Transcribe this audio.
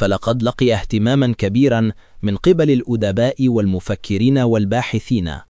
فلقد لقي اهتماما كبيرا من قبل الأدباء والمفكرين والباحثين.